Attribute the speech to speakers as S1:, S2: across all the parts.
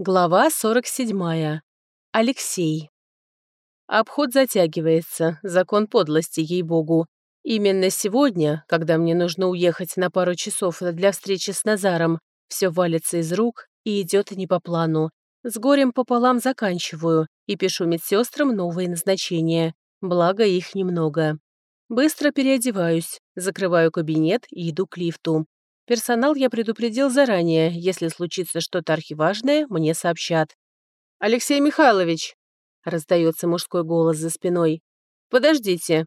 S1: Глава 47. Алексей. Обход затягивается, закон подлости, ей-богу. Именно сегодня, когда мне нужно уехать на пару часов для встречи с Назаром, все валится из рук и идет не по плану. С горем пополам заканчиваю и пишу медсестрам новые назначения, благо их немного. Быстро переодеваюсь, закрываю кабинет и иду к лифту. Персонал я предупредил заранее. Если случится что-то архиважное, мне сообщат. «Алексей Михайлович!» — раздается мужской голос за спиной. «Подождите!»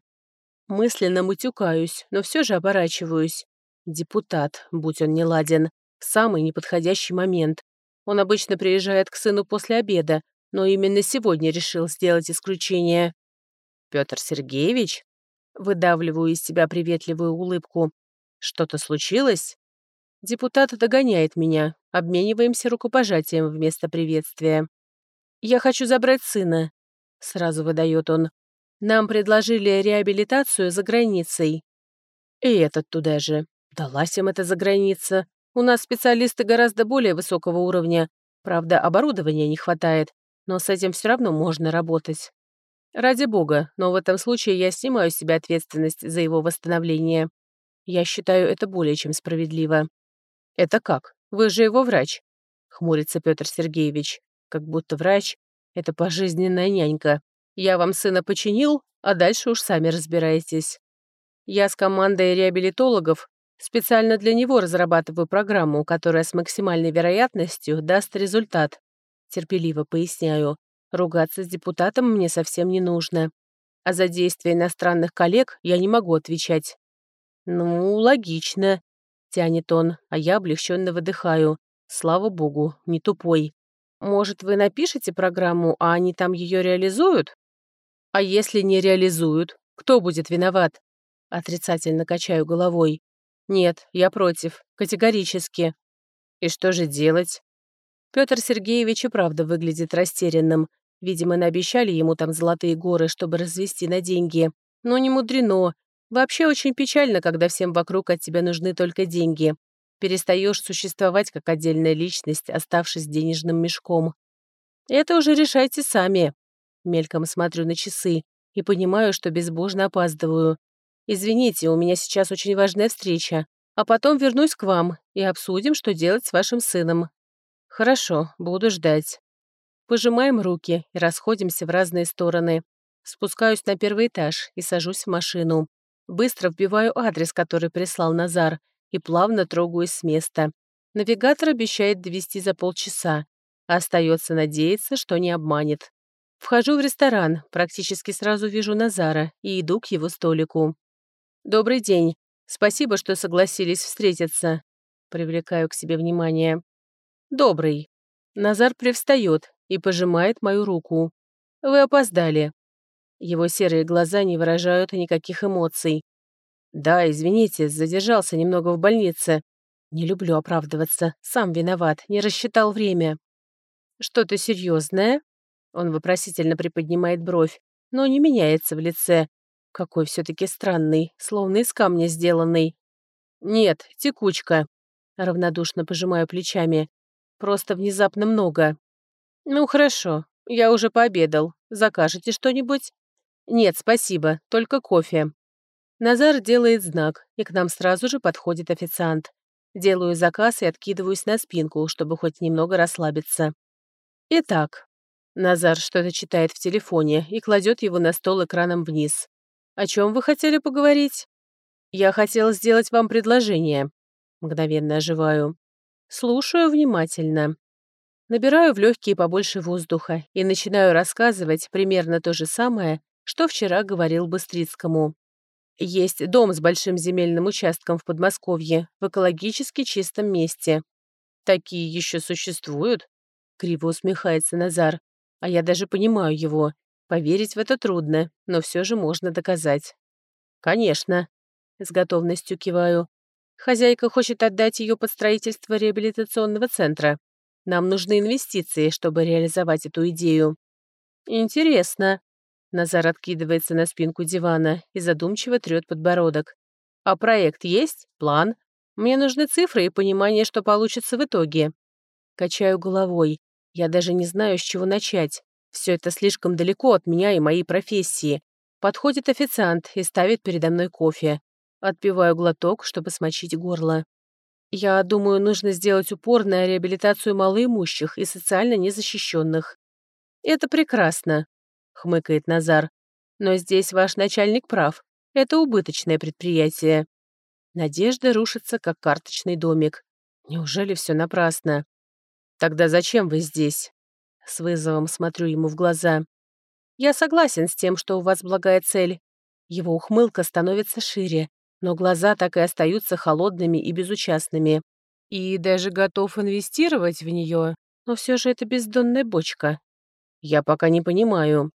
S1: Мысленно мутюкаюсь, но все же оборачиваюсь. Депутат, будь он неладен, в самый неподходящий момент. Он обычно приезжает к сыну после обеда, но именно сегодня решил сделать исключение. «Петр Сергеевич?» Выдавливаю из себя приветливую улыбку. «Что-то случилось?» Депутат догоняет меня. Обмениваемся рукопожатием вместо приветствия. «Я хочу забрать сына», — сразу выдает он. «Нам предложили реабилитацию за границей». И этот туда же. Далась им эта заграница. У нас специалисты гораздо более высокого уровня. Правда, оборудования не хватает, но с этим все равно можно работать. Ради бога, но в этом случае я снимаю с себя ответственность за его восстановление. Я считаю это более чем справедливо. «Это как? Вы же его врач», — хмурится Петр Сергеевич. «Как будто врач — это пожизненная нянька. Я вам сына починил, а дальше уж сами разбирайтесь. Я с командой реабилитологов специально для него разрабатываю программу, которая с максимальной вероятностью даст результат. Терпеливо поясняю. Ругаться с депутатом мне совсем не нужно. А за действия иностранных коллег я не могу отвечать. Ну, логично. Тянет он, а я облегченно выдыхаю. Слава богу, не тупой. Может, вы напишете программу, а они там ее реализуют? А если не реализуют, кто будет виноват? Отрицательно качаю головой. Нет, я против, категорически. И что же делать? Петр Сергеевич и правда выглядит растерянным. Видимо, наобещали ему там золотые горы, чтобы развести на деньги. Но не мудрено, Вообще очень печально, когда всем вокруг от тебя нужны только деньги. Перестаешь существовать как отдельная личность, оставшись денежным мешком. Это уже решайте сами. Мельком смотрю на часы и понимаю, что безбожно опаздываю. Извините, у меня сейчас очень важная встреча, а потом вернусь к вам и обсудим, что делать с вашим сыном. Хорошо, буду ждать. Пожимаем руки и расходимся в разные стороны. Спускаюсь на первый этаж и сажусь в машину. Быстро вбиваю адрес, который прислал Назар, и плавно трогаюсь с места. Навигатор обещает довести за полчаса. Остается надеяться, что не обманет. Вхожу в ресторан, практически сразу вижу Назара и иду к его столику. «Добрый день. Спасибо, что согласились встретиться». Привлекаю к себе внимание. «Добрый». Назар привстает и пожимает мою руку. «Вы опоздали». Его серые глаза не выражают никаких эмоций. «Да, извините, задержался немного в больнице. Не люблю оправдываться. Сам виноват, не рассчитал время». «Что-то серьезное? Он вопросительно приподнимает бровь, но не меняется в лице. Какой все таки странный, словно из камня сделанный. «Нет, текучка», — равнодушно пожимаю плечами. «Просто внезапно много». «Ну, хорошо, я уже пообедал. Закажете что-нибудь?» «Нет, спасибо, только кофе». Назар делает знак, и к нам сразу же подходит официант. Делаю заказ и откидываюсь на спинку, чтобы хоть немного расслабиться. Итак, Назар что-то читает в телефоне и кладет его на стол экраном вниз. «О чем вы хотели поговорить?» «Я хотел сделать вам предложение». Мгновенно оживаю. Слушаю внимательно. Набираю в легкие побольше воздуха и начинаю рассказывать примерно то же самое, что вчера говорил Быстрицкому. Есть дом с большим земельным участком в Подмосковье, в экологически чистом месте. Такие еще существуют? Криво усмехается Назар. А я даже понимаю его. Поверить в это трудно, но все же можно доказать. Конечно. С готовностью киваю. Хозяйка хочет отдать ее под строительство реабилитационного центра. Нам нужны инвестиции, чтобы реализовать эту идею. Интересно. Назар откидывается на спинку дивана и задумчиво трёт подбородок. «А проект есть? План? Мне нужны цифры и понимание, что получится в итоге». Качаю головой. Я даже не знаю, с чего начать. Все это слишком далеко от меня и моей профессии. Подходит официант и ставит передо мной кофе. Отпиваю глоток, чтобы смочить горло. Я думаю, нужно сделать упор на реабилитацию малоимущих и социально незащищенных. «Это прекрасно», — хмыкает Назар. «Но здесь ваш начальник прав. Это убыточное предприятие». Надежда рушится, как карточный домик. Неужели все напрасно? «Тогда зачем вы здесь?» С вызовом смотрю ему в глаза. «Я согласен с тем, что у вас благая цель». Его ухмылка становится шире, но глаза так и остаются холодными и безучастными. И даже готов инвестировать в нее, но все же это бездонная бочка. Я пока не понимаю.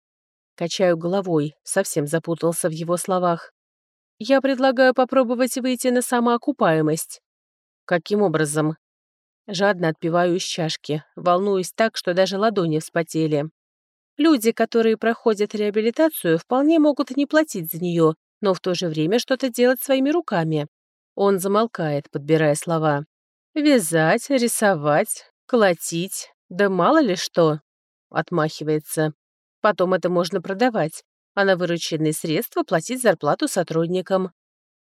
S1: Качаю головой, совсем запутался в его словах. Я предлагаю попробовать выйти на самоокупаемость. Каким образом? Жадно отпиваю из чашки, волнуюсь так, что даже ладони вспотели. Люди, которые проходят реабилитацию, вполне могут не платить за нее, но в то же время что-то делать своими руками. Он замолкает, подбирая слова. «Вязать, рисовать, колотить, да мало ли что!» Отмахивается. «Потом это можно продавать, а на вырученные средства платить зарплату сотрудникам».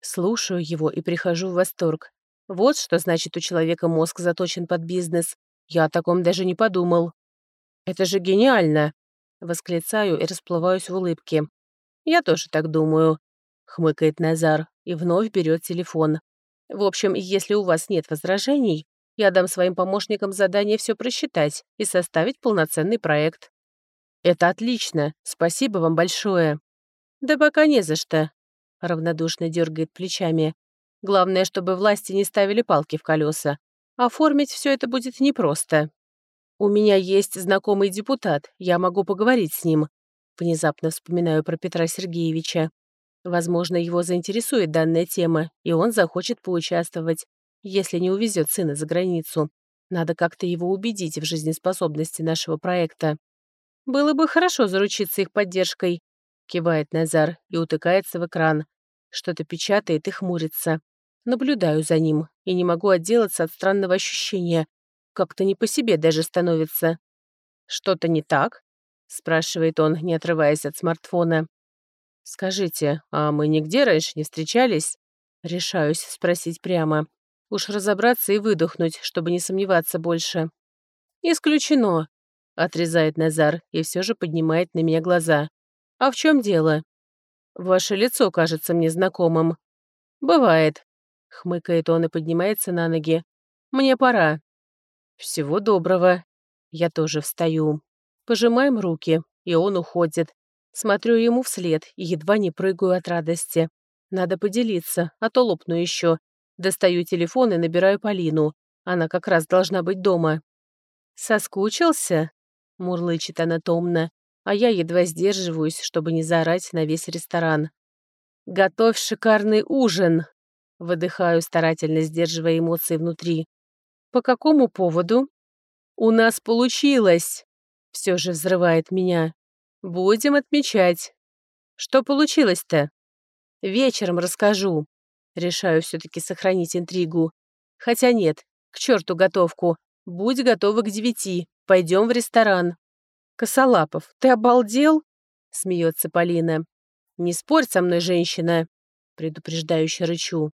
S1: Слушаю его и прихожу в восторг. Вот что значит у человека мозг заточен под бизнес. Я о таком даже не подумал. «Это же гениально!» Восклицаю и расплываюсь в улыбке. «Я тоже так думаю», — хмыкает Назар и вновь берет телефон. «В общем, если у вас нет возражений, я дам своим помощникам задание все просчитать и составить полноценный проект». «Это отлично. Спасибо вам большое». «Да пока не за что», — равнодушно дергает плечами. Главное, чтобы власти не ставили палки в колеса. Оформить все это будет непросто. У меня есть знакомый депутат, я могу поговорить с ним. Внезапно вспоминаю про Петра Сергеевича. Возможно, его заинтересует данная тема, и он захочет поучаствовать, если не увезет сына за границу. Надо как-то его убедить в жизнеспособности нашего проекта. «Было бы хорошо заручиться их поддержкой», — кивает Назар и утыкается в экран. Что-то печатает и хмурится. Наблюдаю за ним и не могу отделаться от странного ощущения. Как-то не по себе даже становится. «Что-то не так?» — спрашивает он, не отрываясь от смартфона. «Скажите, а мы нигде раньше не встречались?» Решаюсь спросить прямо. Уж разобраться и выдохнуть, чтобы не сомневаться больше. «Исключено», — отрезает Назар и все же поднимает на меня глаза. «А в чем дело?» «Ваше лицо кажется мне знакомым». «Бывает», Хмыкает он и поднимается на ноги. «Мне пора». «Всего доброго». Я тоже встаю. Пожимаем руки, и он уходит. Смотрю ему вслед и едва не прыгаю от радости. Надо поделиться, а то лопну еще. Достаю телефон и набираю Полину. Она как раз должна быть дома. «Соскучился?» — мурлычет она томно, а я едва сдерживаюсь, чтобы не заорать на весь ресторан. «Готовь шикарный ужин!» Выдыхаю, старательно сдерживая эмоции внутри. «По какому поводу?» «У нас получилось!» Все же взрывает меня. «Будем отмечать». «Что получилось-то?» «Вечером расскажу». Решаю все-таки сохранить интригу. Хотя нет, к черту готовку. Будь готова к девяти. Пойдем в ресторан. «Косолапов, ты обалдел?» Смеется Полина. «Не спорь со мной, женщина!» Предупреждающе рычу.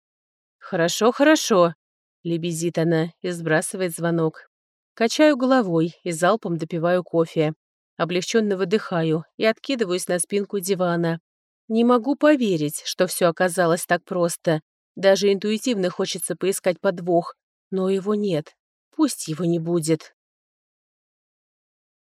S1: «Хорошо, хорошо», — лебезит она и сбрасывает звонок. Качаю головой и залпом допиваю кофе. Облегченно выдыхаю и откидываюсь на спинку дивана. Не могу поверить, что все оказалось так просто. Даже интуитивно хочется поискать подвох, но его нет. Пусть его не будет.